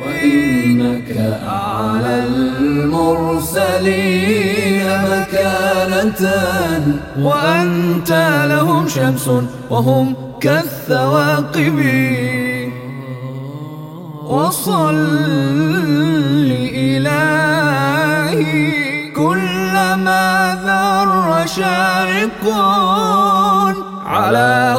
وإنك أعلى المرسلين مكانة وأنت لهم شمس وهم كالثواقب. وصل إلهي كلما ذر شارق على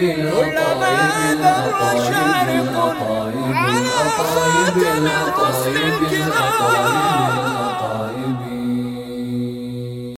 كلما ذر الشارق على خاتم القصد الكرام